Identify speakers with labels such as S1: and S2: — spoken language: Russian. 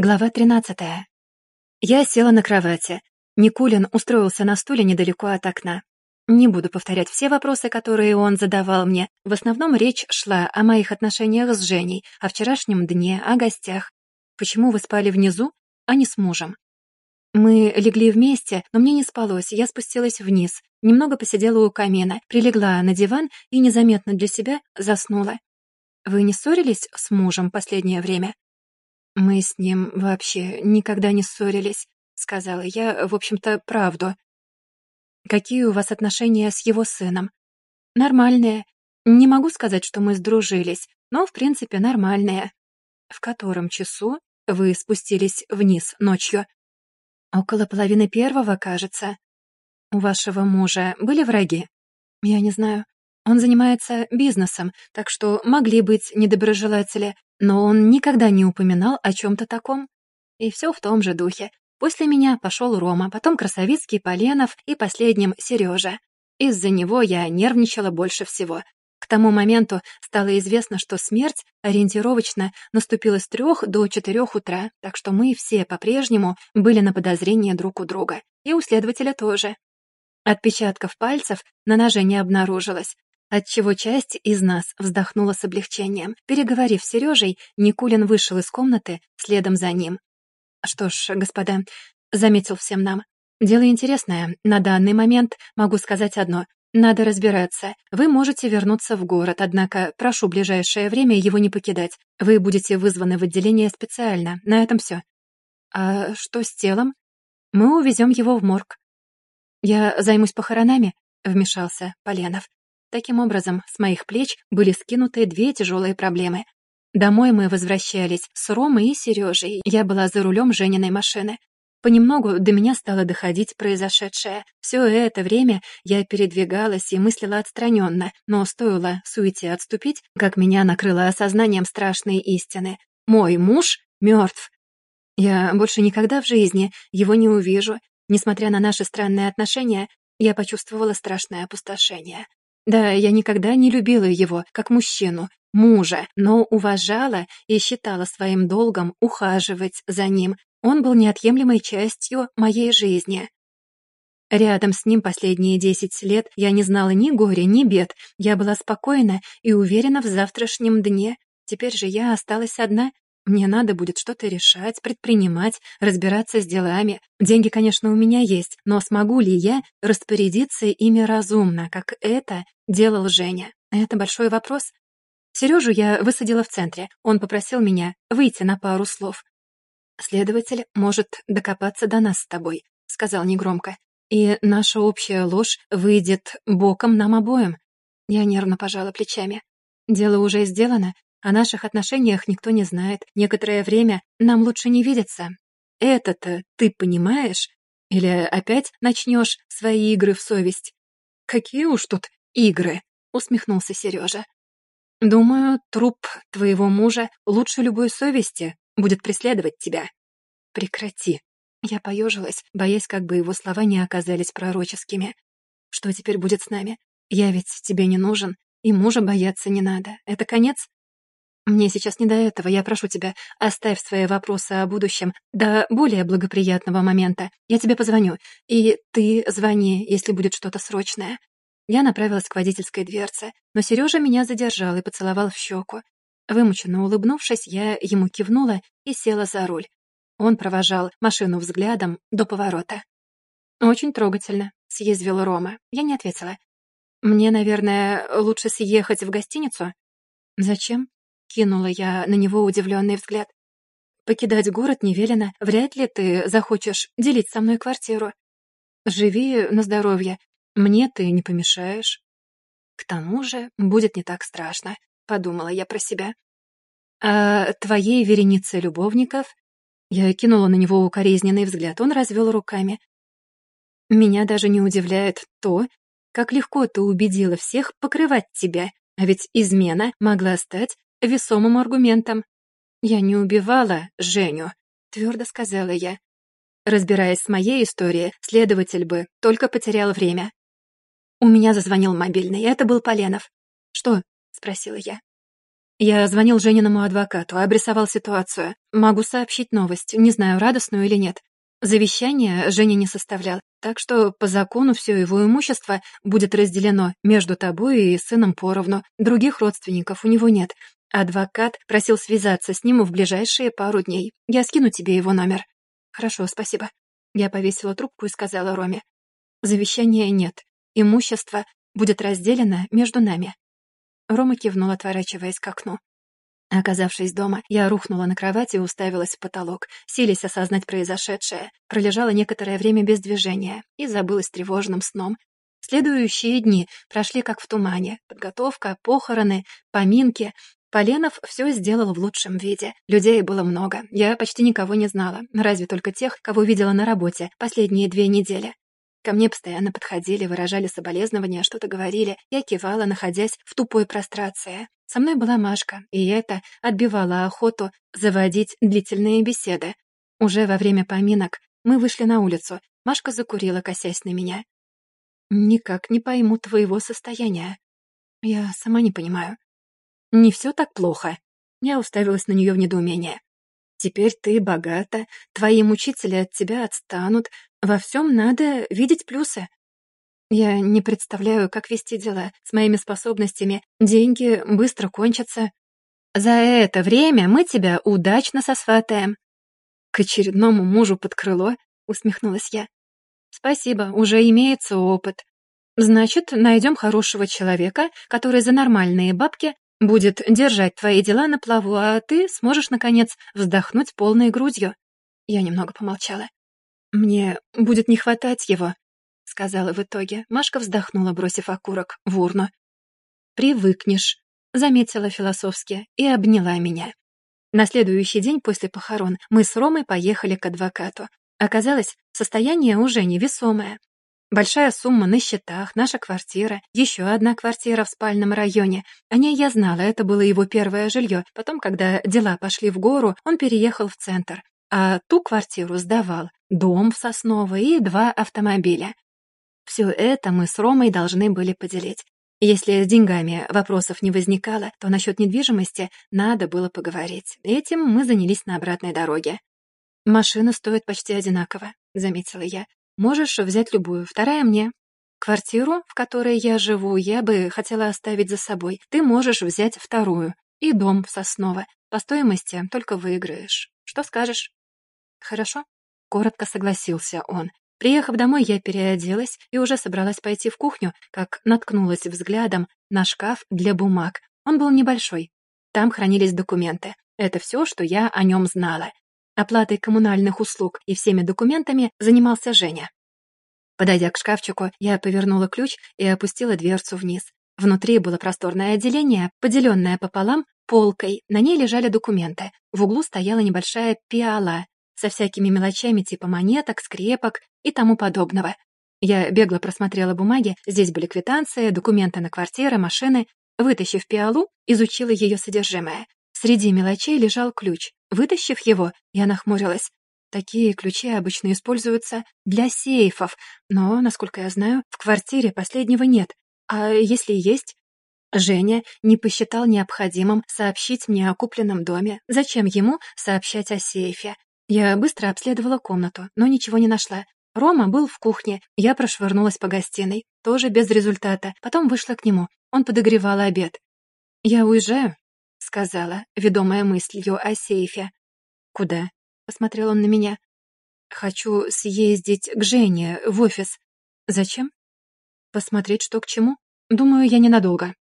S1: Глава 13. Я села на кровати. Никулин устроился на стуле недалеко от окна. Не буду повторять все вопросы, которые он задавал мне. В основном речь шла о моих отношениях с Женей, о вчерашнем дне, о гостях. Почему вы спали внизу, а не с мужем? Мы легли вместе, но мне не спалось, я спустилась вниз, немного посидела у камина, прилегла на диван и незаметно для себя заснула. Вы не ссорились с мужем последнее время? «Мы с ним вообще никогда не ссорились», — сказала я, в общем-то, правду. «Какие у вас отношения с его сыном?» «Нормальные. Не могу сказать, что мы сдружились, но, в принципе, нормальные». «В котором часу вы спустились вниз ночью?» «Около половины первого, кажется». «У вашего мужа были враги?» «Я не знаю. Он занимается бизнесом, так что могли быть недоброжелатели, но он никогда не упоминал о чем-то таком. И все в том же духе. После меня пошел Рома, потом Красовицкий, Поленов и последним Сережа. Из-за него я нервничала больше всего. К тому моменту стало известно, что смерть ориентировочно наступила с трех до четырех утра, так что мы все по-прежнему были на подозрении друг у друга. И у следователя тоже. Отпечатков пальцев на ноже не обнаружилось, отчего часть из нас вздохнула с облегчением. Переговорив с Сережей, Никулин вышел из комнаты следом за ним. «Что ж, господа», — заметил всем нам, — «дело интересное. На данный момент могу сказать одно. Надо разбираться. Вы можете вернуться в город, однако прошу ближайшее время его не покидать. Вы будете вызваны в отделение специально. На этом все. А что с телом? Мы увезем его в морг. Я займусь похоронами, вмешался Поленов. Таким образом, с моих плеч были скинуты две тяжелые проблемы. Домой мы возвращались с Ромой и Сережей. Я была за рулем Жениной машины. Понемногу до меня стало доходить произошедшее. Все это время я передвигалась и мыслила отстраненно, но стоило суете отступить, как меня накрыло осознанием страшной истины. Мой муж мертв. Я больше никогда в жизни его не увижу. Несмотря на наши странные отношения, я почувствовала страшное опустошение. Да, я никогда не любила его как мужчину, мужа, но уважала и считала своим долгом ухаживать за ним. Он был неотъемлемой частью моей жизни. Рядом с ним последние десять лет я не знала ни горя, ни бед. Я была спокойна и уверена в завтрашнем дне. Теперь же я осталась одна, мне надо будет что-то решать, предпринимать, разбираться с делами. Деньги, конечно, у меня есть, но смогу ли я распорядиться ими разумно, как это делал Женя? Это большой вопрос. Сережу я высадила в центре. Он попросил меня выйти на пару слов. «Следователь может докопаться до нас с тобой», — сказал негромко. «И наша общая ложь выйдет боком нам обоим». Я нервно пожала плечами. Дело уже сделано, о наших отношениях никто не знает. Некоторое время нам лучше не видеться. Это-то ты понимаешь? Или опять начнешь свои игры в совесть? Какие уж тут игры, усмехнулся Сережа. Думаю, труп твоего мужа лучше любой совести будет преследовать тебя. Прекрати. Я поежилась, боясь, как бы его слова не оказались пророческими. Что теперь будет с нами? Я ведь тебе не нужен, и мужа бояться не надо. Это конец? Мне сейчас не до этого. Я прошу тебя, оставь свои вопросы о будущем до более благоприятного момента. Я тебе позвоню, и ты звони, если будет что-то срочное». Я направилась к водительской дверце, но Сережа меня задержал и поцеловал в щеку. Вымученно улыбнувшись, я ему кивнула и села за руль. Он провожал машину взглядом до поворота. «Очень трогательно», — съязвил Рома. Я не ответила. «Мне, наверное, лучше съехать в гостиницу?» «Зачем?» Кинула я на него удивленный взгляд. «Покидать город не велено. Вряд ли ты захочешь делить со мной квартиру. Живи на здоровье. Мне ты не помешаешь». «К тому же будет не так страшно», — подумала я про себя. «А твоей веренице любовников?» Я кинула на него укоризненный взгляд. Он развел руками. «Меня даже не удивляет то, как легко ты убедила всех покрывать тебя, а ведь измена могла стать весомым аргументом. «Я не убивала Женю», — твердо сказала я. Разбираясь с моей историей, следователь бы только потерял время. У меня зазвонил мобильный, это был Поленов. «Что?» — спросила я. Я звонил Жениному адвокату, обрисовал ситуацию. Могу сообщить новость, не знаю, радостную или нет. Завещание Женя не составлял, так что по закону все его имущество будет разделено между тобой и сыном поровну. Других родственников у него нет. Адвокат просил связаться с ним в ближайшие пару дней. Я скину тебе его номер. Хорошо, спасибо. Я повесила трубку и сказала Роме. Завещания нет. Имущество будет разделено между нами. Рома кивнул, отворачиваясь к окну. Оказавшись дома, я рухнула на кровати и уставилась в потолок, силясь осознать произошедшее, пролежала некоторое время без движения и забылась тревожным сном. Следующие дни прошли как в тумане. Подготовка, похороны, поминки. Поленов все сделал в лучшем виде. Людей было много. Я почти никого не знала, разве только тех, кого видела на работе последние две недели. Ко мне постоянно подходили, выражали соболезнования, что-то говорили. Я кивала, находясь в тупой прострации. Со мной была Машка, и это отбивало охоту заводить длительные беседы. Уже во время поминок мы вышли на улицу. Машка закурила, косясь на меня. «Никак не пойму твоего состояния. Я сама не понимаю. Не все так плохо». Я уставилась на нее в недоумении. Теперь ты богата, твои мучители от тебя отстанут. Во всем надо видеть плюсы. Я не представляю, как вести дела. С моими способностями деньги быстро кончатся. За это время мы тебя удачно сосватаем. К очередному мужу под крыло, усмехнулась я. Спасибо, уже имеется опыт. Значит, найдем хорошего человека, который за нормальные бабки будет держать твои дела на плаву, а ты сможешь, наконец, вздохнуть полной грудью». Я немного помолчала. «Мне будет не хватать его», — сказала в итоге. Машка вздохнула, бросив окурок в урну. «Привыкнешь», — заметила философски и обняла меня. На следующий день после похорон мы с Ромой поехали к адвокату. Оказалось, состояние уже невесомое. Большая сумма на счетах, наша квартира, еще одна квартира в спальном районе. О ней я знала, это было его первое жилье. Потом, когда дела пошли в гору, он переехал в центр. А ту квартиру сдавал, дом в Сосново и два автомобиля. Все это мы с Ромой должны были поделить. Если с деньгами вопросов не возникало, то насчет недвижимости надо было поговорить. Этим мы занялись на обратной дороге. «Машина стоит почти одинаково», — заметила я. Можешь взять любую, вторая мне. Квартиру, в которой я живу, я бы хотела оставить за собой. Ты можешь взять вторую. И дом в Сосново. По стоимости только выиграешь. Что скажешь? Хорошо. Коротко согласился он. Приехав домой, я переоделась и уже собралась пойти в кухню, как наткнулась взглядом на шкаф для бумаг. Он был небольшой. Там хранились документы. Это все, что я о нем знала. Оплатой коммунальных услуг и всеми документами занимался Женя. Подойдя к шкафчику, я повернула ключ и опустила дверцу вниз. Внутри было просторное отделение, поделенное пополам полкой. На ней лежали документы. В углу стояла небольшая пиала со всякими мелочами типа монеток, скрепок и тому подобного. Я бегло просмотрела бумаги, здесь были квитанции, документы на квартиры, машины. Вытащив пиалу, изучила ее содержимое. Среди мелочей лежал ключ. Вытащив его, я нахмурилась. Такие ключи обычно используются для сейфов, но, насколько я знаю, в квартире последнего нет. А если есть? Женя не посчитал необходимым сообщить мне о купленном доме. Зачем ему сообщать о сейфе? Я быстро обследовала комнату, но ничего не нашла. Рома был в кухне, я прошвырнулась по гостиной, тоже без результата. Потом вышла к нему, он подогревал обед. «Я уезжаю», сказала, ведомая мыслью о сейфе. «Куда?» — посмотрел он на меня. «Хочу съездить к Жене в офис. Зачем?» «Посмотреть, что к чему. Думаю, я ненадолго».